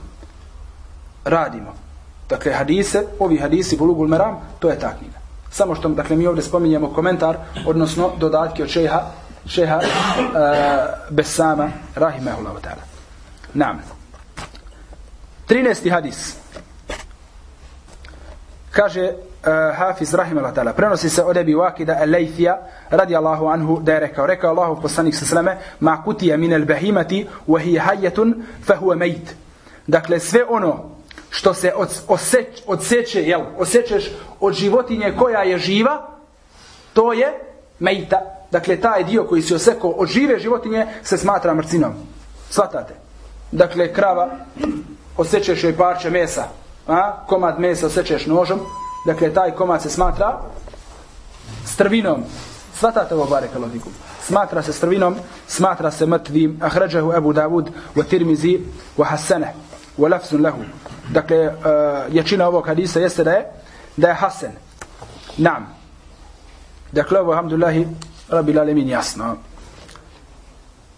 radimo. Dakle, hadise, ovi hadisi Bulugul Meram, to je ta knjiga. Samo što, dakle, mi ovdje spominjemo komentar, odnosno dodatke od šeha, šeha e, Besama, Rahimehullahu ta'ala. Nam. 13. hadis. Kaže uh, Hafiz Rahimehullah ta'ala, prenosi se od Ebi Wakida al-Laythija, radijallahu anhu da je rekao rekao Allahu poslanik sa seleme ma kutija min al bahimati wa hiya hayatun fa huwa mayt dakle sve ono što se od, oseć, odseče, jel, osjećeš od životinje koja je živa, to je mejta. Dakle, taj dio koji se osekao od žive životinje se smatra mrcinom. Svatate. Dakle, krava, osjećeš joj parče mesa, a? komad mesa osjećeš nožom, dakle, taj komad se smatra strvinom. Svatate ovo bare kalodiku. Smatra se strvinom, smatra se mrtvim, Ahređahu Abu Davud, wa tirmizi, wa hasane, wa lafzun lahu. Dakle, uh, jačina ovog hadisa jeste da je, da je Hasan. Nam. Dakle, ovo, alhamdulillahi, rabbi lalemin, jasno.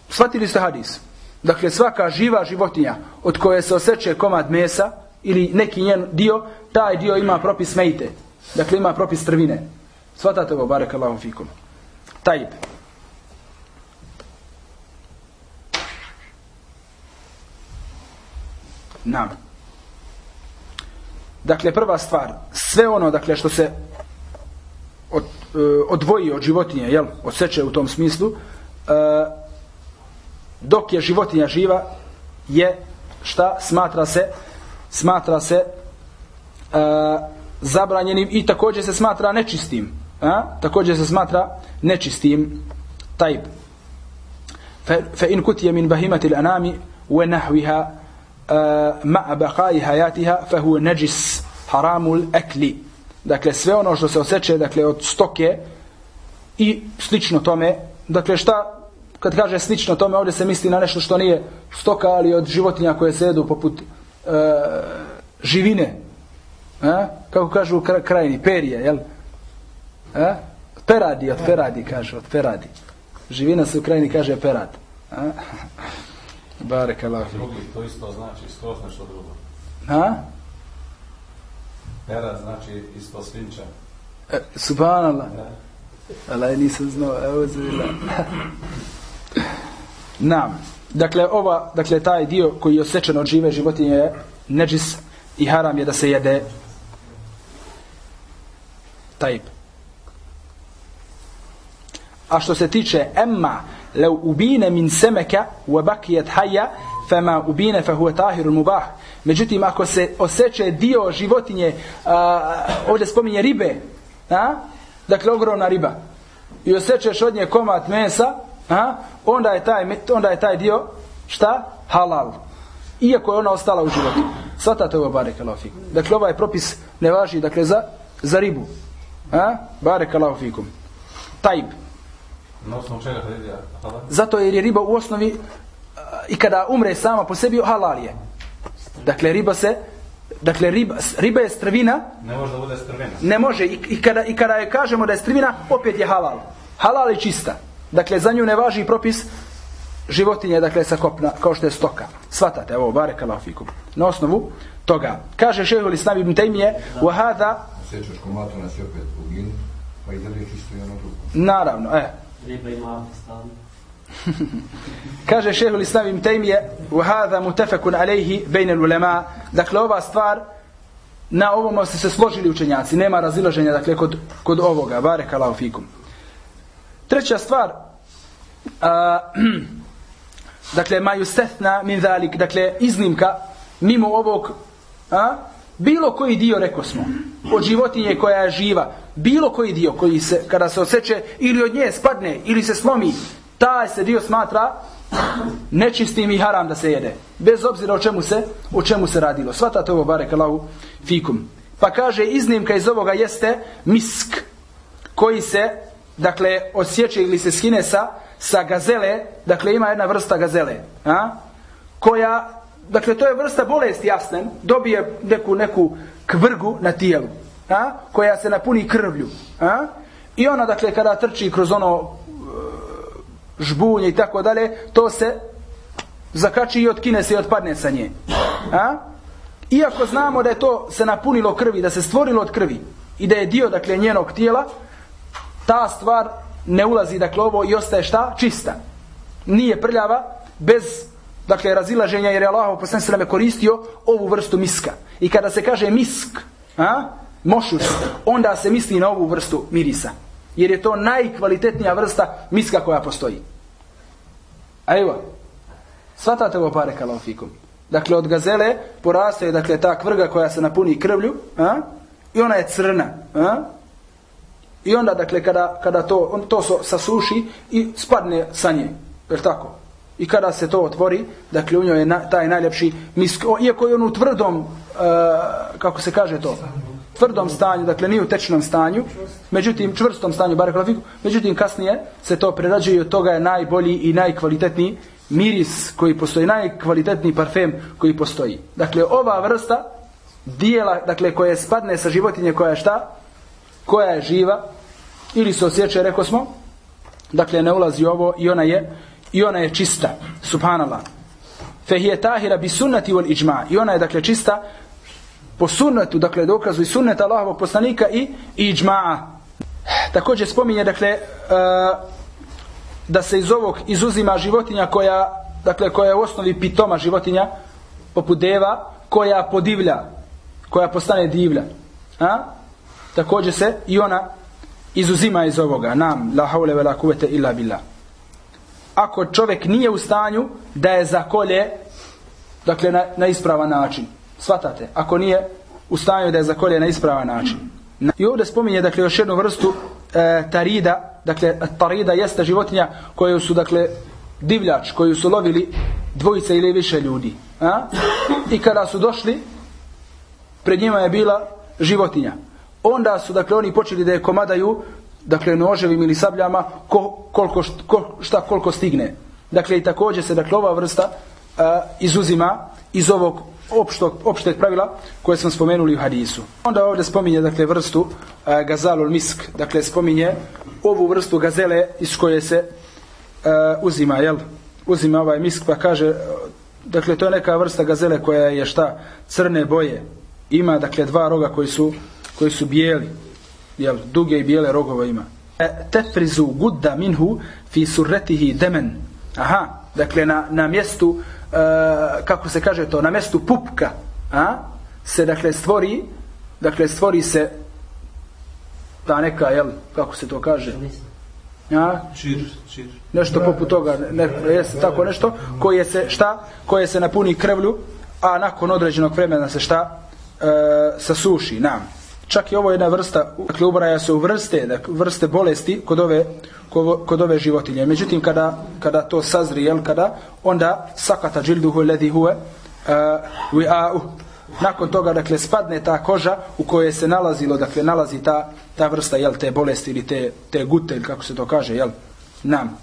Svatili ste hadis. Dakle, svaka živa životinja od koje se osjeće komad mesa ili neki njen dio, taj dio ima propis mejte. Dakle, ima propis trvine. Svatate ovo, barek Allahom fikum. Tajib. Nam. Dakle, prva stvar, sve ono, dakle, što se od, e, odvoji od životinje, jel, odseče u tom smislu, uh, dok je životinja živa, je šta smatra se smatra se uh, zabranjenim i također se smatra nečistim. A? Također se smatra nečistim. Tajb. Fa in kutije min bahimati l'anami wa nahviha Eh, ma'a baqai hayatiha fa huwa najis haramul akli dakle sve ono što se oseče dakle od stoke i slično tome dakle šta kad kaže slično tome ovdje se misli na nešto što nije stoka ali od životinja koje se jedu poput uh, živine a? kako kažu u krajini perije jel a? peradi od peradi kažu od peradi živina se u krajini kaže perad a? barek Allah to isto znači skroz nešto drugo a? Pera znači isto svinča. E, subhanallah. Allah nisam znao. Evo zbila. Nam. Dakle, ova, dakle, taj dio koji je osjećan od žive životinje je neđis i haram je da se jede tajb. A što se tiče emma, لو أبين من سمكة وبقيت حية haja, fema ubine fa huwa mubah. Međutim, ako se osjeća dio životinje, a, ovdje spominje ribe, a? dakle, ogromna riba, i osjećaš od nje komad mesa, a? Onda, je taj, onda je taj dio, šta? Halal. Iako je ona ostala u životu. Svatate ovo, barek fikum. Dakle, ovaj propis ne važi, dakle, za, za ribu. A? Barek fikum. Tajb. Na osnovu čega Zato jer je riba u osnovi i kada umre sama po sebi halal je. Dakle riba se dakle riba, riba je strvina. Ne može da bude strvina. Ne može i, i kada i kada je kažemo da je strvina opet je halal. Halal je čista. Dakle za nju ne važi propis životinje dakle sa kopna kao što je stoka. Svatate ovo bare kalafikum. Na osnovu toga kaže šejhul Islam ibn Taymije wa hada sećaš komatu nas opet ugin pa i dalje čisto i ono drugo. Naravno, e. Riba ima stan. Kaže šehol Islam im tejmije u hada mutefekun alejhi bejne dakle ova stvar na ovom se se složili učenjaci nema razilaženja dakle kod, kod ovoga. Bare Allah fikum. Treća stvar a, dakle maju sethna min dhalik, dakle iznimka mimo ovog a, bilo koji dio reko smo od životinje koja je živa bilo koji dio koji se kada se osjeće ili od nje spadne ili se slomi taj se dio smatra nečistim i haram da se jede. Bez obzira o čemu se, o čemu se radilo. Svatate ovo barek Allahu fikum. Pa kaže iznimka iz ovoga jeste misk koji se dakle osjeće ili se skine sa, sa gazele, dakle ima jedna vrsta gazele, a? koja, dakle to je vrsta bolesti jasne, dobije neku, neku kvrgu na tijelu, a? koja se napuni krvlju. A? I ona, dakle, kada trči kroz ono e, žbunje i tako dalje, to se zakači i otkine se i otpadne sa nje. A? Iako znamo da je to se napunilo krvi, da se stvorilo od krvi i da je dio, dakle, njenog tijela, ta stvar ne ulazi, dakle, ovo i ostaje šta? Čista. Nije prljava, bez, dakle, razilaženja, jer je Allah poslen se nam koristio ovu vrstu miska. I kada se kaže misk, a? Mošus, onda se misli na ovu vrstu mirisa jer je to najkvalitetnija vrsta miska koja postoji. A evo, shvatate ovo pare kalofikum. dakle od gazele poraste dakle ta kvrga koja se napuni krvlju, a? I ona je crna, a? I onda dakle kada kada to on to so, sasuši i spadne sa nje. Je tako? I kada se to otvori, dakle u njoj je na, taj najljepši misk, o, iako je on u tvrdom, a, kako se kaže to, tvrdom stanju, dakle nije u tečnom stanju, međutim čvrstom stanju, bare međutim kasnije se to prerađuje i od toga je najbolji i najkvalitetniji miris koji postoji, najkvalitetniji parfem koji postoji. Dakle, ova vrsta dijela, dakle, koje spadne sa životinje koja je šta? Koja je živa ili se osjeća, rekao smo, dakle, ne ulazi ovo i ona je i ona je čista, subhanallah. Fehije tahira bi sunnati wal iđma. I ona je, dakle, čista po sunnetu, dakle, dokazu i sunneta Allahovog poslanika i, i iđma'a. Također spominje, dakle, e, da se iz ovog izuzima životinja koja, dakle, koja je u osnovi pitoma životinja, poput deva, koja podivlja, koja postane divlja. A? Također se i ona izuzima iz ovoga. Nam, la haule ve la kuvete illa billah. Ako čovjek nije u stanju da je zakolje, dakle, na, na ispravan način. Svatate, ako nije u stanju da je zakolje na ispravan način. I ovdje spominje, dakle, još jednu vrstu e, tarida, dakle, tarida jeste životinja koju su, dakle, divljač, koju su lovili dvojice ili više ljudi. A? I kada su došli, pred njima je bila životinja. Onda su, dakle, oni počeli da je komadaju, dakle, noževim ili sabljama, ko, koliko, ko, šta koliko stigne. Dakle, i također se, dakle, ova vrsta a, izuzima iz ovog opštog, opšteg pravila koje smo spomenuli u hadisu. Onda ovdje spominje dakle vrstu e, gazalul misk, dakle spominje ovu vrstu gazele iz koje se e, uzima, jel? Uzima ovaj misk pa kaže dakle to je neka vrsta gazele koja je šta crne boje. Ima dakle dva roga koji su koji su bijeli. Jel, duge i bijele rogove ima. E, tefrizu gudda minhu fi surretihi demen. Aha, dakle na, na mjestu kako se kaže to, na mestu pupka, a, se dakle stvori, dakle stvori se ta neka, jel, kako se to kaže? Ja? Čir, čir. Nešto poput toga, ne, jeste tako nešto, koje se, šta? Koje se napuni krvlju, a nakon određenog vremena se šta? E, sasuši, nam. Čak i ovo je jedna vrsta, dakle, ubraja se u vrste, dakle, vrste bolesti kod ove, kod ove životinje. Međutim, kada, kada to sazri, jel, kada, onda sakata džilduhu ledi huve, uh, uh, nakon toga, dakle, spadne ta koža u kojoj se nalazilo, dakle, nalazi ta, ta vrsta, jel, te bolesti ili te, te gute, ili kako se to kaže, jel, nam.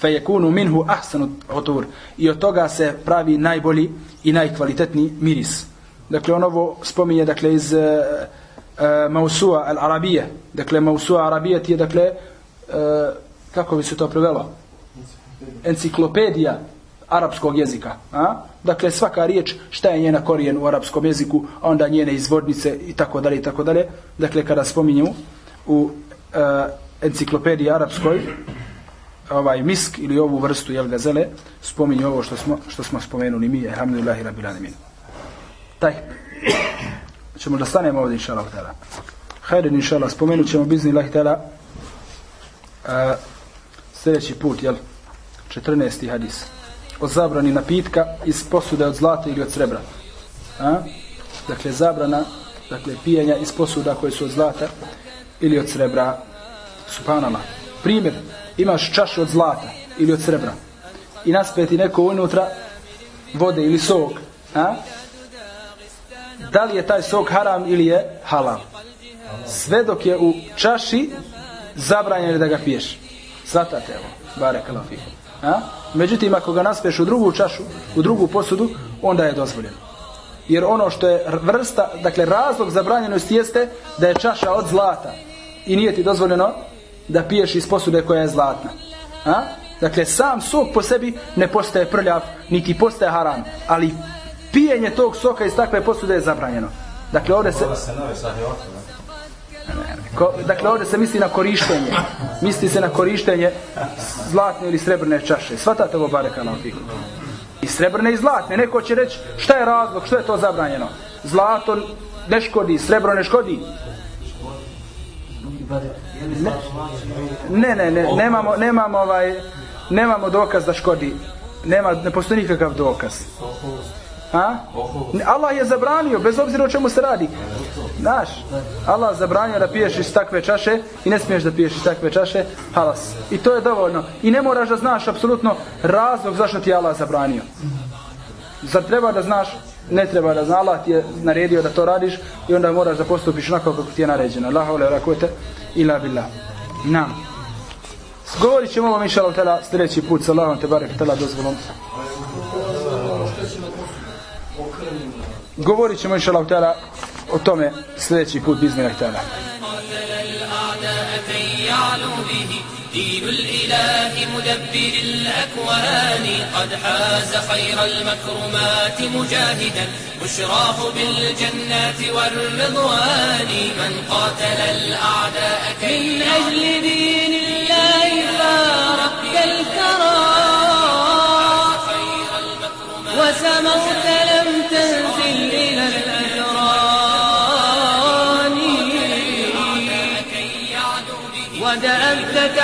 Fe je kunu minhu ahsanu otur. I od toga se pravi najbolji i najkvalitetniji miris. Dakle, on ovo spominje, dakle, iz uh, Eh, uh, Mausua al-Arabije. Dakle, Mausua Arabije je, dakle, uh, kako bi se to prevelo? Enciklopedija arapskog jezika. A? Dakle, svaka riječ, šta je njena korijen u arapskom jeziku, a onda njene izvodnice i tako dalje i tako dalje. Dakle, kada spominju u uh, enciklopediji arapskoj, ovaj misk ili ovu vrstu jel gazele, spominju ovo što smo, što smo spomenuli mi, alhamdulillahi rabbil alamin. Taj. Ćemo da stanemo ovdje, inša Allah. Hajde, inša Allah, spomenut ćemo bizni Allah tala uh, eh, sljedeći put, jel? 14. hadis. O zabrani napitka iz posude od zlata ili od srebra. A? Dakle, zabrana, dakle, pijenja iz posuda koje su od zlata ili od srebra. Subhanallah. Primjer, imaš čašu od zlata ili od srebra i naspeti neko unutra vode ili sok. A? Da li je taj sok haram ili je halal. Sve dok je u čaši, zabranjeno je da ga piješ. Svatate evo, bare kalafiku. A? Međutim, ako ga naspeš u drugu čašu, u drugu posudu, onda je dozvoljeno. Jer ono što je vrsta, dakle razlog zabranjenosti jeste da je čaša od zlata. I nije ti dozvoljeno da piješ iz posude koja je zlatna. A? Dakle, sam sok po sebi ne postaje prljav, niti postaje haram. Ali pijenje tog soka iz takve posude je zabranjeno. Dakle, ovdje se... Ko, dakle, ovdje se misli na korištenje. Misli se na korištenje zlatne ili srebrne čaše. Svatate ovo bare kanal fiku. I srebrne i zlatne. Neko će reći šta je razlog, što je to zabranjeno. Zlato ne škodi, srebro ne škodi. Ne, ne, ne, nemamo, nemamo ovaj, nemamo dokaz da škodi. Nema, ne postoji nikakav dokaz. A? Allah je zabranio, bez obzira o čemu se radi. Znaš, Allah zabranio da piješ iz takve čaše i ne smiješ da piješ iz takve čaše, halas. I to je dovoljno. I ne moraš da znaš apsolutno razlog zašto ti je Allah zabranio. Zar treba da znaš? Ne treba da zna. Allah ti je naredio da to radiš i onda moraš da postupiš onako kako ti je naređeno. Allah ule rakute ila billah. Nam. Govorit ćemo ovom inša Allah sljedeći put sa Allahom te barek tala dozvolom. Govorit ćemo inša Allah o tome sljedeći put bizmina htjela. دين الإله مدبر الأكوان قد حاز خير المكرمات مجاهدا بشراه بالجنات والرضوان من قاتل الأعداء من أجل دين الله فارق الكرى وسموت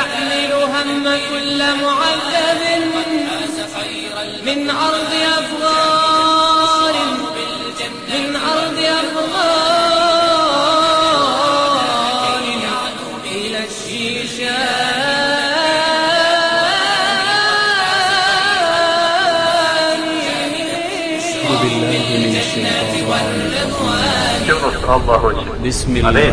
تحمل هم كل معذب من أرض أفغان من أرض أفغان إلى الشيشان بالله من الشيطان الرجيم. بسم الله.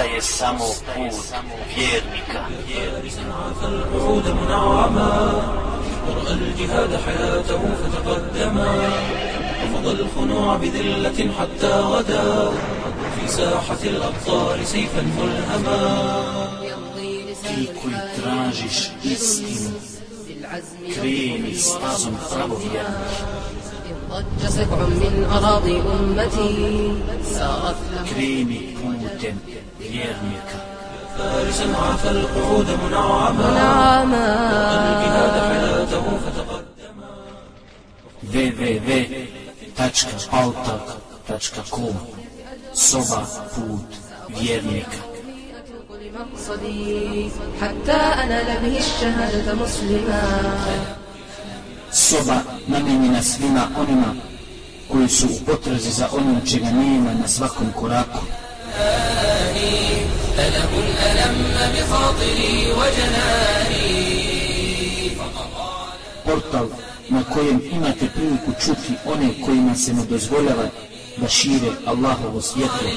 Ostaje samo put vjernika. ورأى الجهاد حياته فتقدما رفض الخنوع بذلة حتى غدا في ساحة الأبطال سيفا ملهما Ti koji tražiš istinu, kreni stazom pravovjernika. ضج سبع من أراضي أمتي سارت له Kreni putem vjernika. فارسا عافى القعود منعما نعما الجهاد حياته فتقدما www.altak.com Soba put vjernika. لمقصدي حتى أنال به الشهادة مسلما Soba namenjena svima onima koji su u potrazi za onim čega nema na svakom koraku. ألم ألم بخاطري وجناني Portal na kojem imate priliku čuti one kojima se ne dozvoljava da šire Allahovo svjetlo.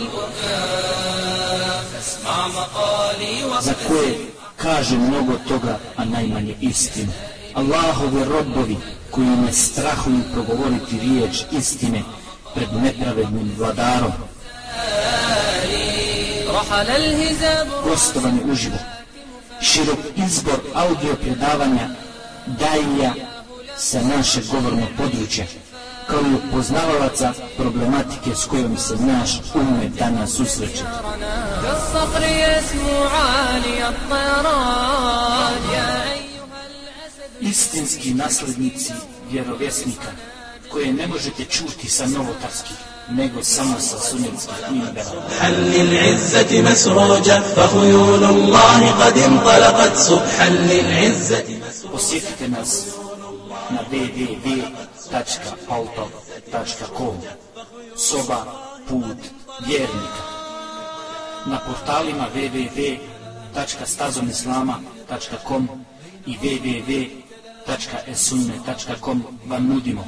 فاسمع مقالي za koje kaže mnogo toga, a najmanje istinu. Allahovi robovi koji ne strahuju progovoriti riječ istine pred nepravednim vladarom, رحل الهزاب Prostovanje uživo. Širok izbor audio predavanja Dajlija Sa naše govorno područja Kao i upoznavalaca Problematike s kojom se naš Ume danas susreće. Istinski naslednici Vjerovjesnika Koje ne možete čuti sa novotarskih nego samo sa sunetskih minbera. حل العزة مسروجة فخيول الله قد انطلقت صبحا للعزة Posjetite nas na www.auto.com Soba Put Vjernika Na portalima www.stazomislama.com i www.esunne.com vam nudimo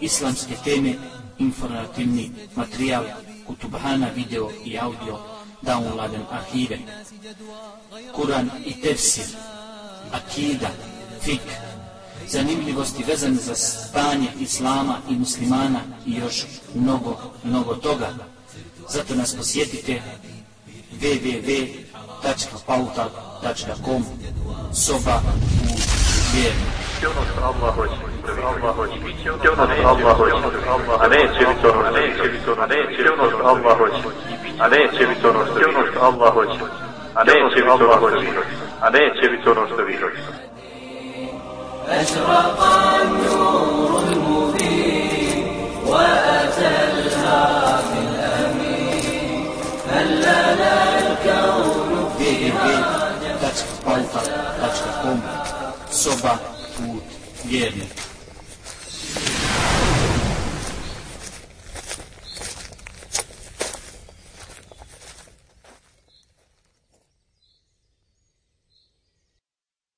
islamske teme, informativni materijal, kutubhana video i audio, downloaden arhive, Kur'an i tefsir, akida, fik, zanimljivosti vezane za stanje islama i muslimana i još mnogo, mnogo toga. Zato nas posjetite www.pautal.com Soba u vjernu ono što Allah hoće, Allah hoće, i ono što Allah hoće, a neće biti ono, neće biti ono, neće ono što Allah hoće, a neće biti ono što ono što Allah hoće, a neće biti ono što vi hoćete, a neće biti ono što vi hoćete. أشرق النور المبين وأتى الهادي الأمين هلنا الكون www.pautal.com Soba put werden.